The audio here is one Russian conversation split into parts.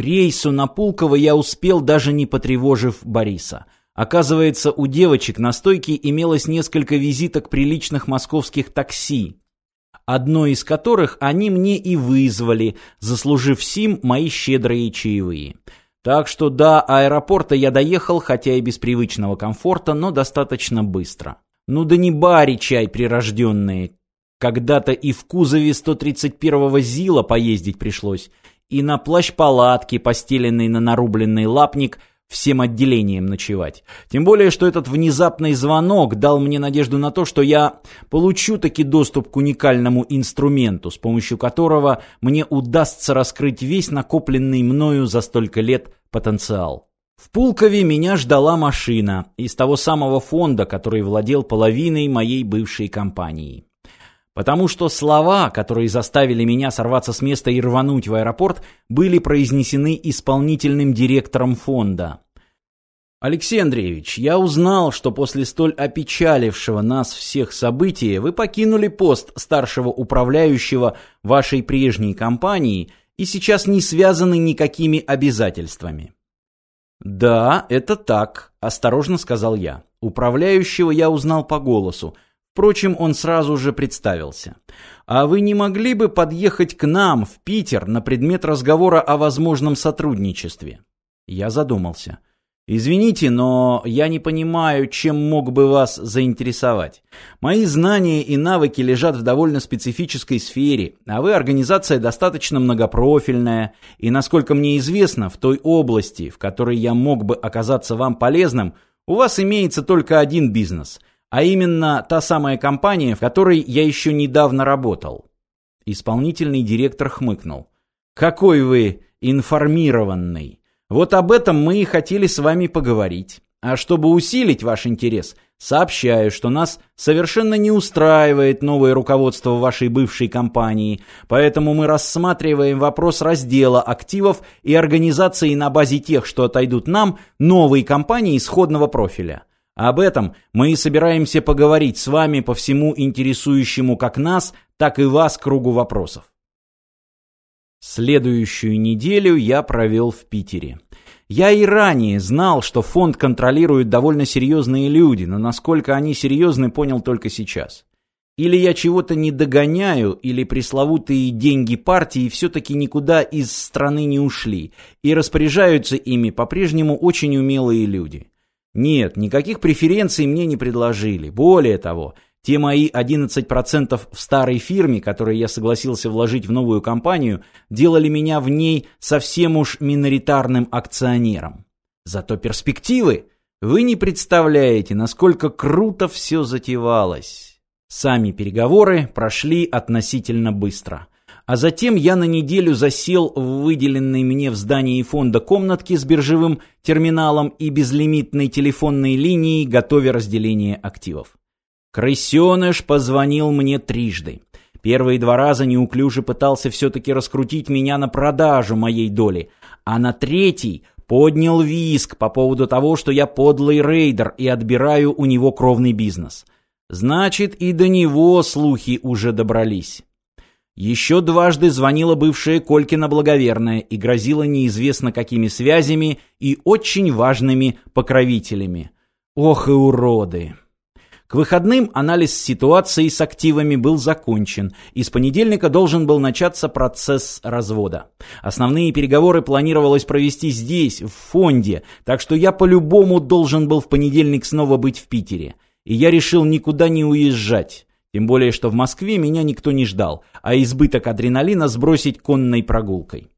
К рейсу на Пулково я успел, даже не потревожив Бориса. Оказывается, у девочек на стойке имелось несколько визиток приличных московских такси, одно из которых они мне и вызвали, заслужив сим мои щедрые чаевые. Так что до аэропорта я доехал, хотя и без привычного комфорта, но достаточно быстро. Ну да не бари чай прирожденные. Когда-то и в кузове 131-го ЗИЛа поездить пришлось, и на плащ-палатке, постеленной на нарубленный лапник, всем отделением ночевать. Тем более, что этот внезапный звонок дал мне надежду на то, что я получу таки доступ к уникальному инструменту, с помощью которого мне удастся раскрыть весь накопленный мною за столько лет потенциал. В Пулкове меня ждала машина из того самого фонда, который владел половиной моей бывшей компании. Потому что слова, которые заставили меня сорваться с места и рвануть в аэропорт, были произнесены исполнительным директором фонда. Алексей Андреевич, я узнал, что после столь опечалившего нас всех события вы покинули пост старшего управляющего вашей прежней компании и сейчас не связаны никакими обязательствами. Да, это так, осторожно сказал я. Управляющего я узнал по голосу. Впрочем, он сразу же представился. «А вы не могли бы подъехать к нам, в Питер, на предмет разговора о возможном сотрудничестве?» Я задумался. «Извините, но я не понимаю, чем мог бы вас заинтересовать. Мои знания и навыки лежат в довольно специфической сфере, а вы организация достаточно многопрофильная, и, насколько мне известно, в той области, в которой я мог бы оказаться вам полезным, у вас имеется только один бизнес – а именно та самая компания, в которой я еще недавно работал. Исполнительный директор хмыкнул. Какой вы информированный. Вот об этом мы и хотели с вами поговорить. А чтобы усилить ваш интерес, сообщаю, что нас совершенно не устраивает новое руководство вашей бывшей компании, поэтому мы рассматриваем вопрос раздела активов и организации на базе тех, что отойдут нам, новой компании исходного профиля. Об этом мы и собираемся поговорить с вами по всему интересующему как нас, так и вас кругу вопросов. Следующую неделю я провел в Питере. Я и ранее знал, что фонд контролируют довольно серьезные люди, но насколько они серьезны, понял только сейчас. Или я чего-то не догоняю, или пресловутые деньги партии все-таки никуда из страны не ушли, и распоряжаются ими по-прежнему очень умелые люди. Нет, никаких преференций мне не предложили. Более того, те мои 11% в старой фирме, которые я согласился вложить в новую компанию, делали меня в ней совсем уж миноритарным акционером. Зато перспективы... Вы не представляете, насколько круто все затевалось. Сами переговоры прошли относительно быстро. А затем я на неделю засел в выделенной мне в здании фонда комнатке с биржевым терминалом и безлимитной телефонной линией, готовя разделение активов. Крысеныш позвонил мне трижды. Первые два раза неуклюже пытался все-таки раскрутить меня на продажу моей доли, а на третий поднял виск по поводу того, что я подлый рейдер и отбираю у него кровный бизнес. Значит, и до него слухи уже добрались. Еще дважды звонила бывшая Колькина благоверная и грозила неизвестно какими связями и очень важными покровителями. Ох и уроды! К выходным анализ ситуации с активами был закончен, и с понедельника должен был начаться процесс развода. Основные переговоры планировалось провести здесь, в фонде, так что я по-любому должен был в понедельник снова быть в Питере. И я решил никуда не уезжать. Тем более, что в Москве меня никто не ждал, а избыток адреналина сбросить конной прогулкой.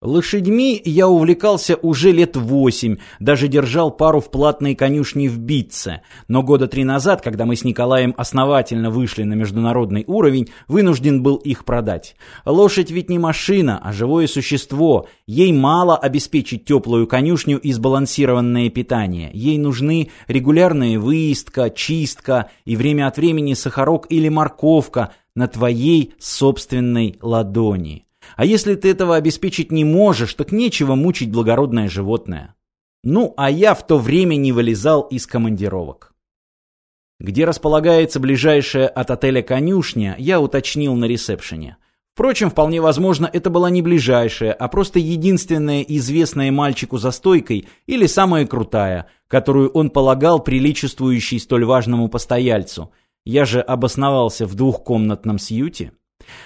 Лошадьми я увлекался уже лет восемь, даже держал пару в платной конюшне в Битце, но года три назад, когда мы с Николаем основательно вышли на международный уровень, вынужден был их продать. Лошадь ведь не машина, а живое существо, ей мало обеспечить теплую конюшню и сбалансированное питание, ей нужны регулярная выездка, чистка и время от времени сахарок или морковка на твоей собственной ладони. А если ты этого обеспечить не можешь, так нечего мучить благородное животное. Ну, а я в то время не вылезал из командировок. Где располагается ближайшая от отеля конюшня, я уточнил на ресепшене. Впрочем, вполне возможно, это была не ближайшая, а просто единственная известная мальчику за стойкой или самая крутая, которую он полагал приличествующей столь важному постояльцу. Я же обосновался в двухкомнатном сьюте.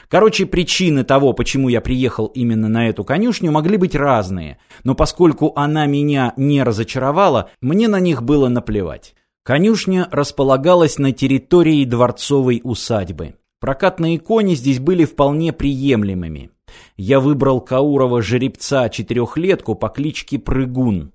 Короче, причины того, почему я приехал именно на эту конюшню, могли быть разные, но поскольку она меня не разочаровала, мне на них было наплевать. Конюшня располагалась на территории дворцовой усадьбы. Прокатные кони здесь были вполне приемлемыми. Я выбрал Каурова жеребца-четырехлетку по кличке Прыгун.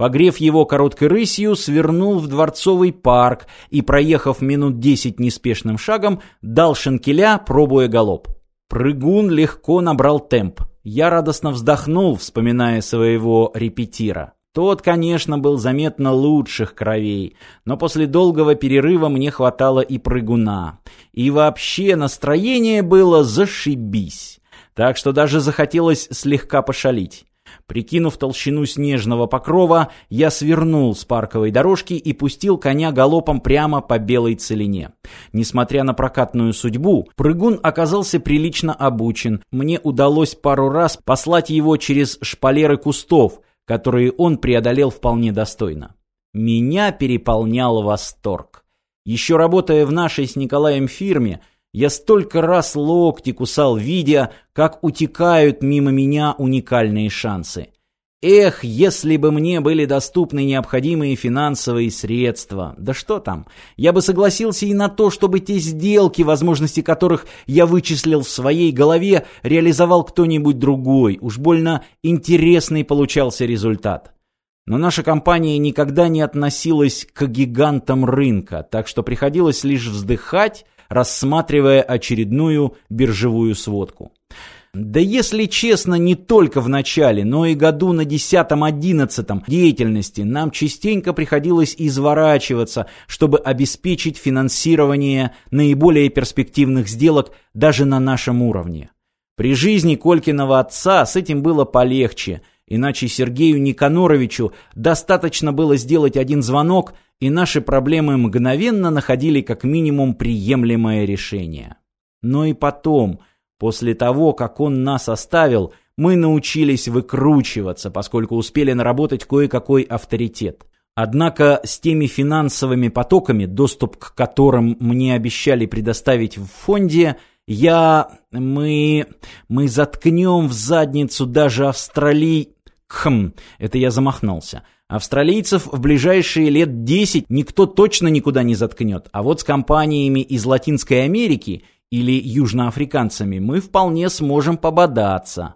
Погрев его короткой рысью, свернул в дворцовый парк и, проехав минут десять неспешным шагом, дал шенкеля, пробуя галоп. Прыгун легко набрал темп. Я радостно вздохнул, вспоминая своего репетира. Тот, конечно, был заметно лучших кровей, но после долгого перерыва мне хватало и прыгуна. И вообще настроение было зашибись. Так что даже захотелось слегка пошалить. Прикинув толщину снежного покрова, я свернул с парковой дорожки и пустил коня галопом прямо по белой целине. Несмотря на прокатную судьбу, прыгун оказался прилично обучен. Мне удалось пару раз послать его через шпалеры кустов, которые он преодолел вполне достойно. Меня переполнял восторг. Еще работая в нашей с Николаем фирме, я столько раз локти кусал, видя, как утекают мимо меня уникальные шансы. Эх, если бы мне были доступны необходимые финансовые средства. Да что там, я бы согласился и на то, чтобы те сделки, возможности которых я вычислил в своей голове, реализовал кто-нибудь другой. Уж больно интересный получался результат. Но наша компания никогда не относилась к гигантам рынка, так что приходилось лишь вздыхать, рассматривая очередную биржевую сводку. Да если честно, не только в начале, но и году на десятом-одиннадцатом деятельности нам частенько приходилось изворачиваться, чтобы обеспечить финансирование наиболее перспективных сделок даже на нашем уровне. При жизни Колькиного отца с этим было полегче, иначе Сергею Никаноровичу достаточно было сделать один звонок – и наши проблемы мгновенно находили как минимум приемлемое решение. Но и потом, после того, как он нас оставил, мы научились выкручиваться, поскольку успели наработать кое-какой авторитет. Однако с теми финансовыми потоками, доступ к которым мне обещали предоставить в фонде, я... мы... мы заткнем в задницу даже Австралий... Хм, это я замахнулся. Австралийцев в ближайшие лет 10 никто точно никуда не заткнет, а вот с компаниями из Латинской Америки или южноафриканцами мы вполне сможем пободаться.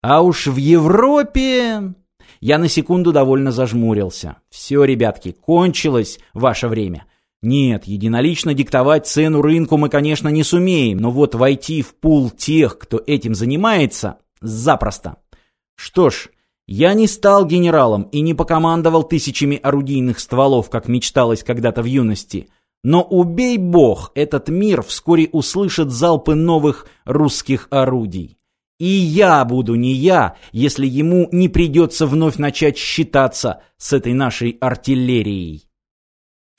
А уж в Европе... Я на секунду довольно зажмурился. Все, ребятки, кончилось ваше время. Нет, единолично диктовать цену рынку мы, конечно, не сумеем, но вот войти в пул тех, кто этим занимается, запросто. Что ж, я не стал генералом и не покомандовал тысячами орудийных стволов, как мечталось когда-то в юности. Но убей бог, этот мир вскоре услышит залпы новых русских орудий. И я буду не я, если ему не придется вновь начать считаться с этой нашей артиллерией.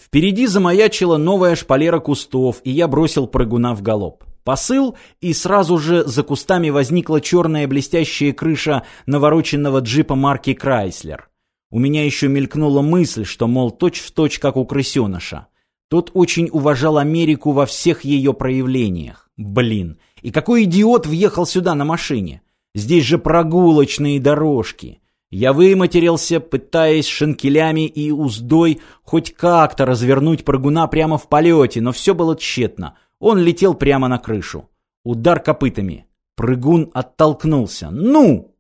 Впереди замаячила новая шпалера кустов, и я бросил прыгуна в галоп. Посыл, и сразу же за кустами возникла черная блестящая крыша навороченного джипа марки Крайслер. У меня еще мелькнула мысль, что, мол, точь-в-точь, точь, как у крысеныша. Тот очень уважал Америку во всех ее проявлениях. Блин, и какой идиот въехал сюда на машине? Здесь же прогулочные дорожки. Я выматерился, пытаясь шинкелями и уздой хоть как-то развернуть прыгуна прямо в полете, но все было тщетно — он летел прямо на крышу. Удар копытами. Прыгун оттолкнулся. «Ну!»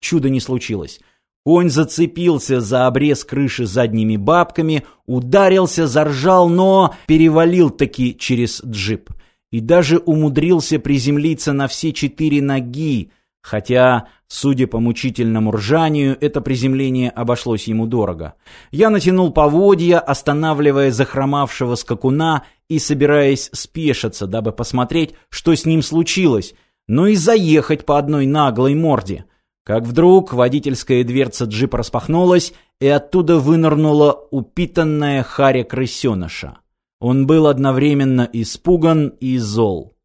Чудо не случилось. Конь зацепился за обрез крыши задними бабками, ударился, заржал, но перевалил таки через джип. И даже умудрился приземлиться на все четыре ноги, хотя, судя по мучительному ржанию, это приземление обошлось ему дорого. Я натянул поводья, останавливая захромавшего скакуна и собираясь спешиться, дабы посмотреть, что с ним случилось, но и заехать по одной наглой морде. Как вдруг водительская дверца джипа распахнулась, и оттуда вынырнула упитанная харя крысеныша. Он был одновременно испуган и зол.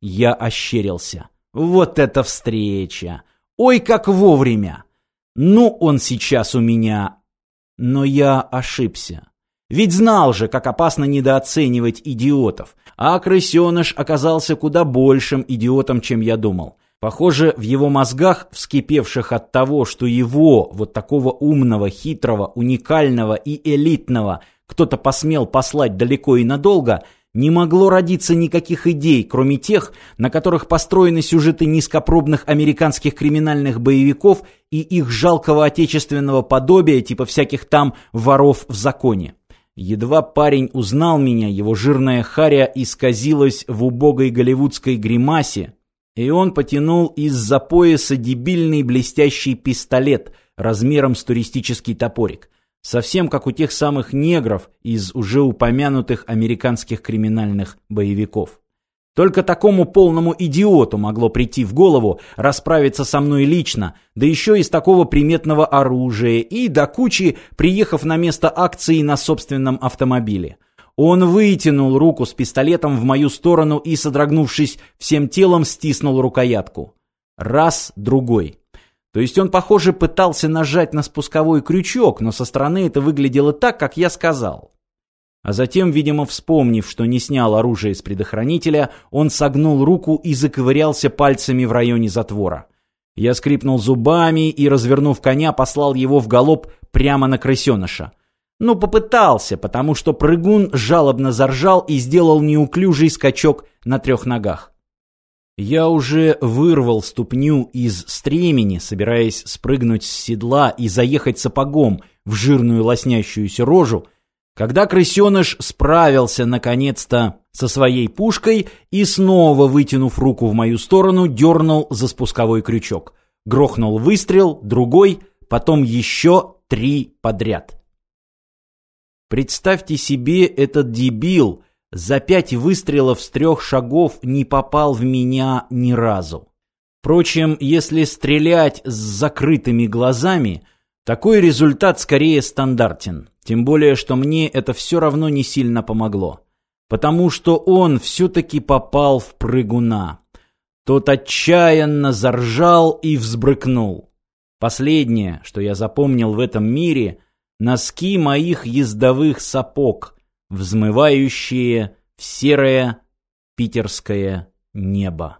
Я ощерился. Вот это встреча! Ой, как вовремя! Ну, он сейчас у меня... Но я ошибся. Ведь знал же, как опасно недооценивать идиотов. А крысеныш оказался куда большим идиотом, чем я думал. Похоже, в его мозгах, вскипевших от того, что его, вот такого умного, хитрого, уникального и элитного, кто-то посмел послать далеко и надолго, не могло родиться никаких идей, кроме тех, на которых построены сюжеты низкопробных американских криминальных боевиков и их жалкого отечественного подобия, типа всяких там воров в законе. Едва парень узнал меня, его жирная харя исказилась в убогой голливудской гримасе, и он потянул из-за пояса дебильный блестящий пистолет размером с туристический топорик. Совсем как у тех самых негров из уже упомянутых американских криминальных боевиков. Только такому полному идиоту могло прийти в голову расправиться со мной лично, да еще из такого приметного оружия и до кучи, приехав на место акции на собственном автомобиле. Он вытянул руку с пистолетом в мою сторону и, содрогнувшись всем телом, стиснул рукоятку. Раз, другой. То есть он, похоже, пытался нажать на спусковой крючок, но со стороны это выглядело так, как я сказал. А затем, видимо, вспомнив, что не снял оружие из предохранителя, он согнул руку и заковырялся пальцами в районе затвора. Я скрипнул зубами и, развернув коня, послал его в галоп прямо на крысеныша. Ну, попытался, потому что прыгун жалобно заржал и сделал неуклюжий скачок на трех ногах. Я уже вырвал ступню из стремени, собираясь спрыгнуть с седла и заехать сапогом в жирную лоснящуюся рожу, когда крысеныш справился наконец-то со своей пушкой и снова, вытянув руку в мою сторону, дернул за спусковой крючок. Грохнул выстрел, другой, потом еще три подряд. Представьте себе, этот дебил за пять выстрелов с трех шагов не попал в меня ни разу. Впрочем, если стрелять с закрытыми глазами, такой результат скорее стандартен. Тем более, что мне это все равно не сильно помогло. Потому что он все-таки попал в прыгуна. Тот отчаянно заржал и взбрыкнул. Последнее, что я запомнил в этом мире – носки моих ездовых сапог, взмывающие в серое питерское небо.